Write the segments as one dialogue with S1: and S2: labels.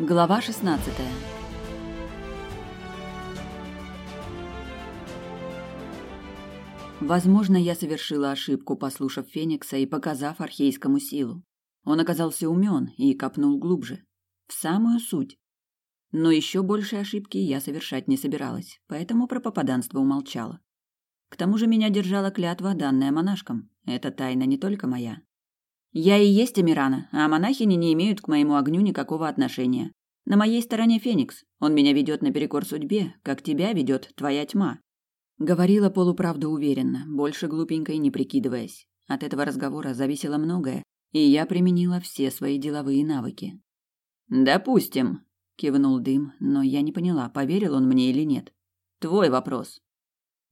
S1: Глава 16. Возможно, я совершила ошибку, послушав Феникса и показав архейскому силу. Он оказался умен и копнул глубже, в самую суть. Но еще большей ошибки я совершать не собиралась, поэтому про попаданство умолчала. К тому же меня держала клятва, данная монашкам. Это тайна не только моя. Я и есть Амирана, а монахини не имеют к моему огню никакого отношения. На моей стороне Феникс. Он меня ведет наперекор судьбе, как тебя ведет твоя тьма. Говорила полуправду уверенно, больше глупенькой не прикидываясь. От этого разговора зависело многое, и я применила все свои деловые навыки. «Допустим», — кивнул Дым, но я не поняла, поверил он мне или нет. «Твой вопрос».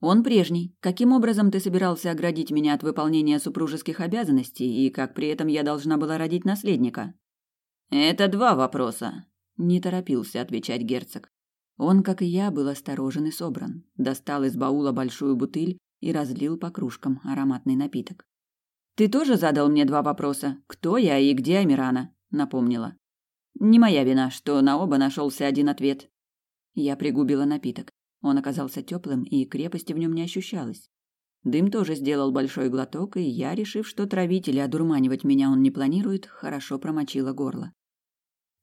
S1: «Он прежний. Каким образом ты собирался оградить меня от выполнения супружеских обязанностей, и как при этом я должна была родить наследника?» «Это два вопроса», — не торопился отвечать герцог. Он, как и я, был осторожен и собран. Достал из баула большую бутыль и разлил по кружкам ароматный напиток. «Ты тоже задал мне два вопроса. Кто я и где Амирана?» — напомнила. «Не моя вина, что на оба нашелся один ответ». Я пригубила напиток. Он оказался теплым, и крепости в нем не ощущалось. Дым тоже сделал большой глоток, и я, решив, что травить или одурманивать меня он не планирует, хорошо промочила горло.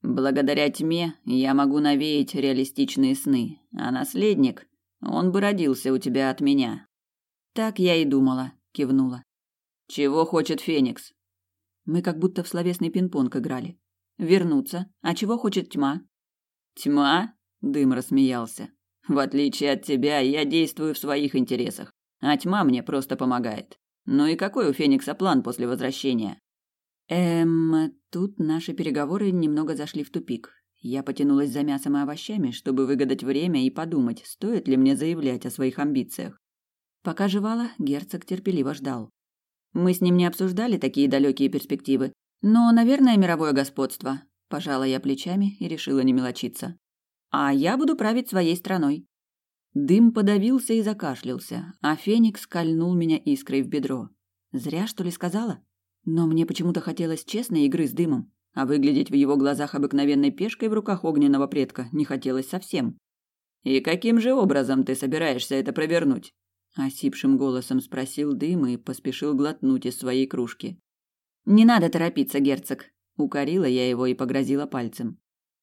S1: Благодаря тьме я могу навеять реалистичные сны, а наследник, он бы родился у тебя от меня. Так я и думала, кивнула. Чего хочет Феникс? Мы как будто в словесный пинг-понг играли. Вернуться. А чего хочет тьма? Тьма? Дым рассмеялся. В отличие от тебя, я действую в своих интересах, а тьма мне просто помогает. Ну и какой у Феникса план после возвращения? Эм, тут наши переговоры немного зашли в тупик. Я потянулась за мясом и овощами, чтобы выгадать время и подумать, стоит ли мне заявлять о своих амбициях. Пока жевала, герцог терпеливо ждал. Мы с ним не обсуждали такие далекие перспективы, но, наверное, мировое господство. Пожала я плечами и решила не мелочиться. А я буду править своей страной. Дым подавился и закашлялся, а Феникс кольнул меня искрой в бедро. Зря, что ли, сказала? Но мне почему-то хотелось честной игры с дымом, а выглядеть в его глазах обыкновенной пешкой в руках огненного предка не хотелось совсем. «И каким же образом ты собираешься это провернуть?» Осипшим голосом спросил дым и поспешил глотнуть из своей кружки. «Не надо торопиться, герцог», — укорила я его и погрозила пальцем.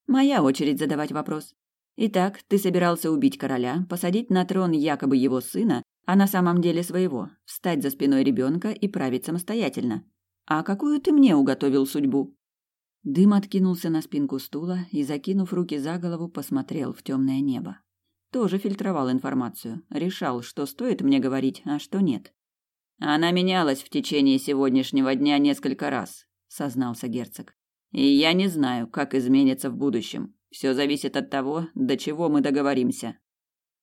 S1: «Моя очередь задавать вопрос. Итак, ты собирался убить короля, посадить на трон якобы его сына, а на самом деле своего, встать за спиной ребенка и править самостоятельно. А какую ты мне уготовил судьбу? Дым откинулся на спинку стула и, закинув руки за голову, посмотрел в темное небо. Тоже фильтровал информацию, решал, что стоит мне говорить, а что нет. Она менялась в течение сегодняшнего дня несколько раз, сознался герцог. И я не знаю, как изменится в будущем. Все зависит от того, до чего мы договоримся.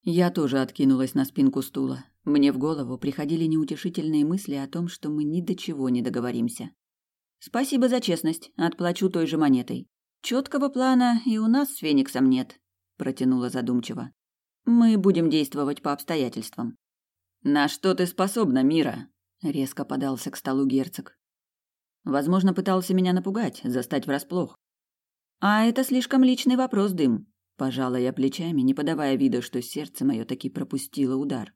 S1: Я тоже откинулась на спинку стула. Мне в голову приходили неутешительные мысли о том, что мы ни до чего не договоримся. Спасибо за честность, отплачу той же монетой. Четкого плана и у нас с Фениксом нет, протянула задумчиво. Мы будем действовать по обстоятельствам. На что ты способна, Мира? резко подался к столу герцог. Возможно, пытался меня напугать, застать врасплох. А это слишком личный вопрос, Дым. Пожала я плечами, не подавая вида, что сердце мое таки пропустило удар.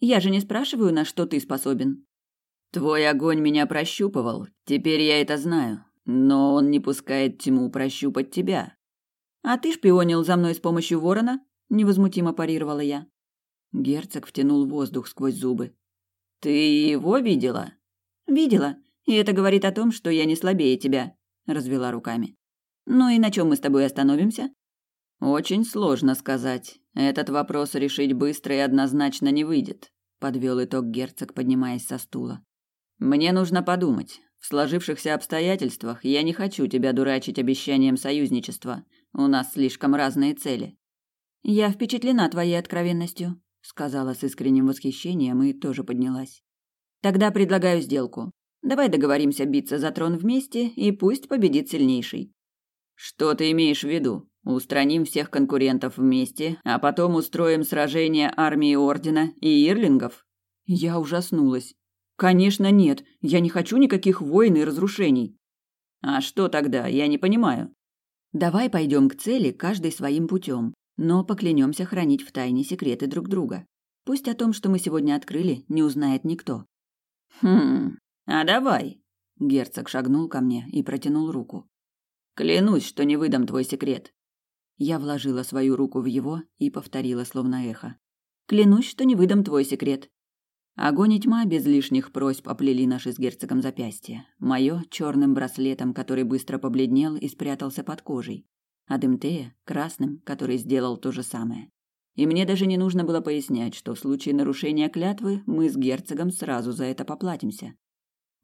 S1: Я же не спрашиваю, на что ты способен. Твой огонь меня прощупывал, теперь я это знаю, но он не пускает тьму прощупать тебя. А ты шпионил за мной с помощью ворона? Невозмутимо парировала я. Герцог втянул воздух сквозь зубы. Ты его видела? Видела, и это говорит о том, что я не слабее тебя, развела руками. Ну и на чем мы с тобой остановимся? Очень сложно сказать. Этот вопрос решить быстро и однозначно не выйдет, подвел итог герцог, поднимаясь со стула. Мне нужно подумать. В сложившихся обстоятельствах я не хочу тебя дурачить обещанием союзничества. У нас слишком разные цели. Я впечатлена твоей откровенностью, сказала с искренним восхищением и тоже поднялась. Тогда предлагаю сделку. Давай договоримся биться за трон вместе, и пусть победит сильнейший. Что ты имеешь в виду? Устраним всех конкурентов вместе, а потом устроим сражение армии Ордена и Ирлингов? Я ужаснулась. Конечно, нет. Я не хочу никаких войн и разрушений. А что тогда? Я не понимаю. Давай пойдем к цели каждый своим путем, но поклянемся хранить в тайне секреты друг друга. Пусть о том, что мы сегодня открыли, не узнает никто.
S2: Хм, а давай.
S1: Герцог шагнул ко мне и протянул руку.
S2: Клянусь, что не выдам твой секрет.
S1: Я вложила свою руку в его и повторила словно эхо. Клянусь, что не выдам твой секрет. Огонь и тьма без лишних просьб оплели наши с герцогом запястья. Мое черным браслетом, который быстро побледнел и спрятался под кожей. А Дымтея красным, который сделал то же самое. И мне даже не нужно было пояснять, что в случае нарушения клятвы мы с герцогом сразу за это поплатимся.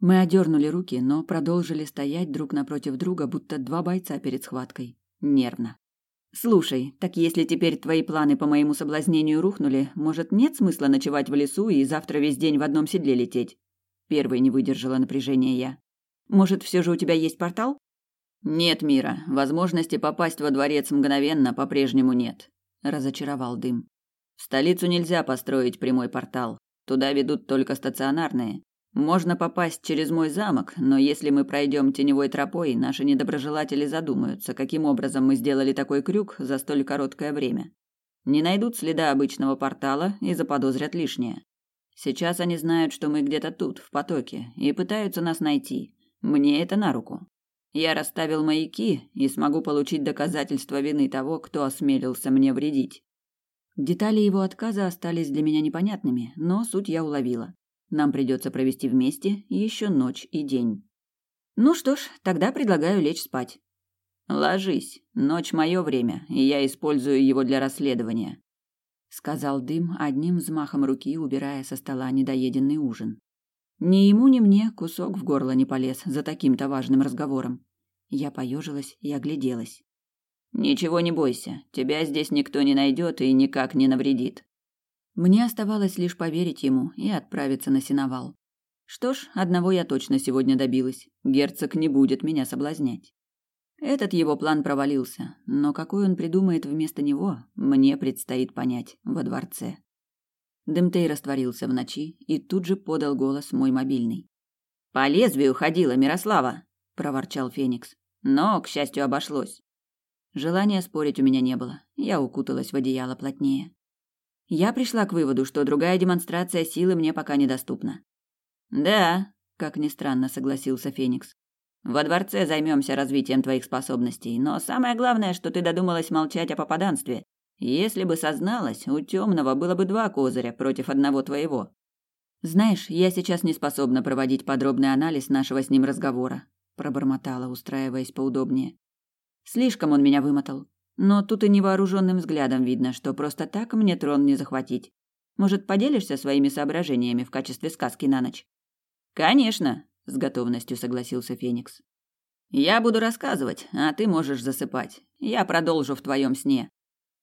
S1: Мы одернули руки, но продолжили стоять друг напротив друга, будто два бойца перед схваткой. Нервно. «Слушай, так если теперь твои планы по моему соблазнению рухнули, может, нет смысла ночевать в лесу и завтра весь день в одном седле лететь?» Первой не выдержала напряжения я. «Может, все же у тебя есть портал?»
S2: «Нет, Мира, возможности попасть во дворец мгновенно по-прежнему нет разочаровал дым. В столицу нельзя построить прямой портал. Туда ведут только стационарные. Можно попасть через мой замок, но если мы пройдем теневой тропой, наши недоброжелатели задумаются, каким образом мы сделали такой крюк за столь короткое время. Не найдут следа обычного портала и заподозрят лишнее. Сейчас они знают, что мы где-то тут, в потоке, и пытаются нас найти. Мне это на руку. Я расставил маяки и смогу получить доказательства вины того, кто осмелился мне вредить.
S1: Детали его отказа остались для меня непонятными, но суть я уловила. Нам придется провести вместе еще ночь и день. Ну что ж, тогда предлагаю лечь спать.
S2: Ложись. Ночь мое время, и я использую его для расследования,
S1: сказал Дым одним взмахом руки, убирая со стола недоеденный ужин. Ни ему, ни мне кусок в горло не полез за таким-то важным разговором. Я поежилась и огляделась.
S2: Ничего не бойся, тебя здесь никто не найдет и никак не навредит.
S1: Мне оставалось лишь поверить ему и отправиться на сеновал. Что ж, одного я точно сегодня добилась. Герцог не будет меня соблазнять. Этот его план провалился, но какой он придумает вместо него, мне предстоит понять во дворце. Демтей растворился в ночи и тут же подал голос мой мобильный.
S2: «По лезвию ходила Мирослава!» – проворчал Феникс. «Но, к счастью, обошлось».
S1: Желания спорить у меня не было. Я укуталась в одеяло плотнее. Я пришла к выводу, что другая демонстрация силы мне пока недоступна.
S2: «Да», –
S1: как ни странно согласился Феникс.
S2: «Во дворце займемся развитием твоих способностей, но самое главное, что ты додумалась молчать о попаданстве если бы созналась, у темного было бы два козыря против одного твоего.
S1: Знаешь, я сейчас не способна проводить подробный анализ нашего с ним разговора, пробормотала, устраиваясь поудобнее. Слишком он меня вымотал. Но тут и невооруженным взглядом видно, что просто так мне трон не захватить. Может, поделишься своими соображениями в качестве сказки на ночь?
S2: Конечно, с готовностью согласился Феникс. Я буду рассказывать, а ты можешь засыпать. Я продолжу в твоем сне.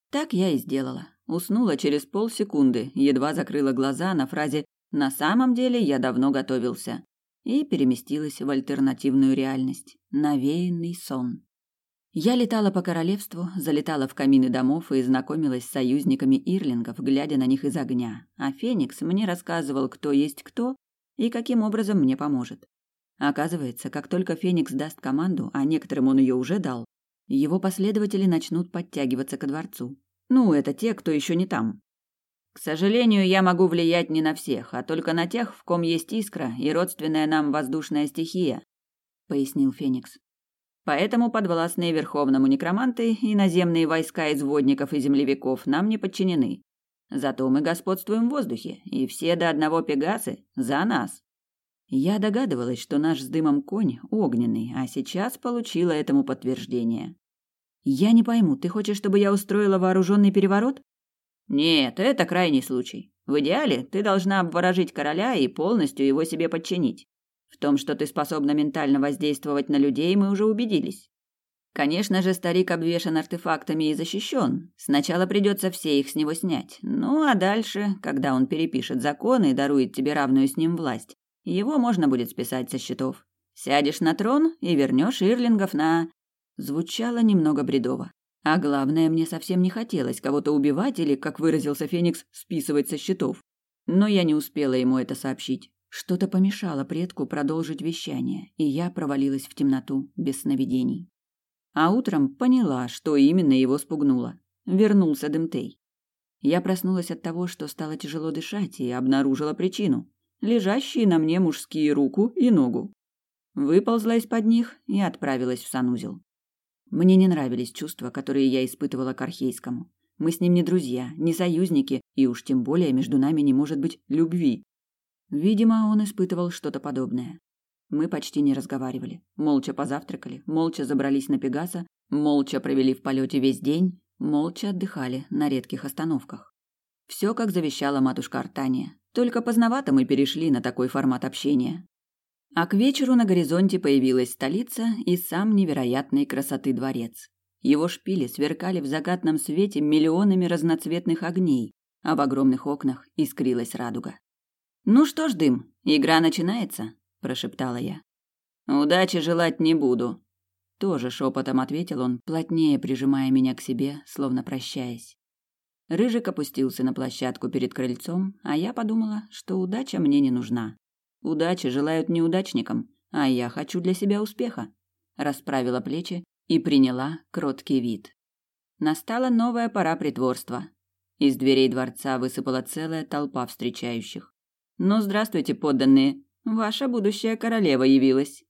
S1: Так я и сделала. Уснула через полсекунды, едва закрыла глаза на фразе «На самом деле я давно готовился» и переместилась в альтернативную реальность. Навеянный сон. Я летала по королевству, залетала в камины домов и знакомилась с союзниками Ирлингов, глядя на них из огня. А Феникс мне рассказывал, кто есть кто и каким образом мне поможет. Оказывается, как только Феникс даст команду, а некоторым он ее уже дал, его последователи начнут подтягиваться ко дворцу. Ну, это те, кто еще не там.
S2: К сожалению, я могу влиять не на всех, а только на тех, в ком есть искра и родственная нам воздушная стихия, пояснил Феникс. Поэтому подвластные верховному некроманты и наземные войска из водников и землевиков нам не подчинены. Зато мы господствуем в воздухе, и все до одного пегасы за нас.
S1: Я догадывалась, что наш с дымом конь огненный, а сейчас получила этому подтверждение. Я не пойму, ты хочешь, чтобы я устроила вооруженный переворот?
S2: Нет, это крайний случай. В идеале ты должна обворожить короля и полностью его себе подчинить. В том, что ты способна ментально воздействовать на людей, мы уже убедились. Конечно же, старик обвешан артефактами и защищен. Сначала придется все их с него снять. Ну а дальше, когда он перепишет законы и дарует тебе равную с ним власть, его можно будет списать со счетов. Сядешь на трон и вернешь Ирлингов на...
S1: Звучало немного бредово. А главное, мне совсем не хотелось кого-то убивать или, как выразился Феникс, списывать со счетов. Но я не успела ему это сообщить. Что-то помешало предку продолжить вещание, и я провалилась в темноту без сновидений. А утром поняла, что именно его спугнуло. Вернулся Дымтей. Я проснулась от того, что стало тяжело дышать, и обнаружила причину. Лежащие на мне мужские руку и ногу. Выползла из-под них и отправилась в санузел. Мне не нравились чувства, которые я испытывала к Архейскому. Мы с ним не друзья, не союзники, и уж тем более между нами не может быть любви. Видимо, он испытывал что-то подобное. Мы почти не разговаривали. Молча позавтракали, молча забрались на Пегаса, молча провели в полете весь день, молча отдыхали на редких остановках. Все, как завещала матушка Артания. Только поздновато мы перешли на такой формат общения. А к вечеру на горизонте появилась столица и сам невероятной красоты дворец. Его шпили сверкали в закатном свете миллионами разноцветных огней, а в огромных окнах искрилась радуга. «Ну что ж, дым, игра начинается», – прошептала я. «Удачи желать не буду», – тоже шепотом ответил он, плотнее прижимая меня к себе, словно прощаясь. Рыжик опустился на площадку перед крыльцом, а я подумала, что удача мне не нужна. Удачи желают неудачникам, а я хочу для себя успеха. Расправила плечи и приняла кроткий вид. Настала новая пора притворства. Из дверей дворца высыпала целая толпа встречающих. «Ну, здравствуйте, подданные! Ваша будущая королева явилась!»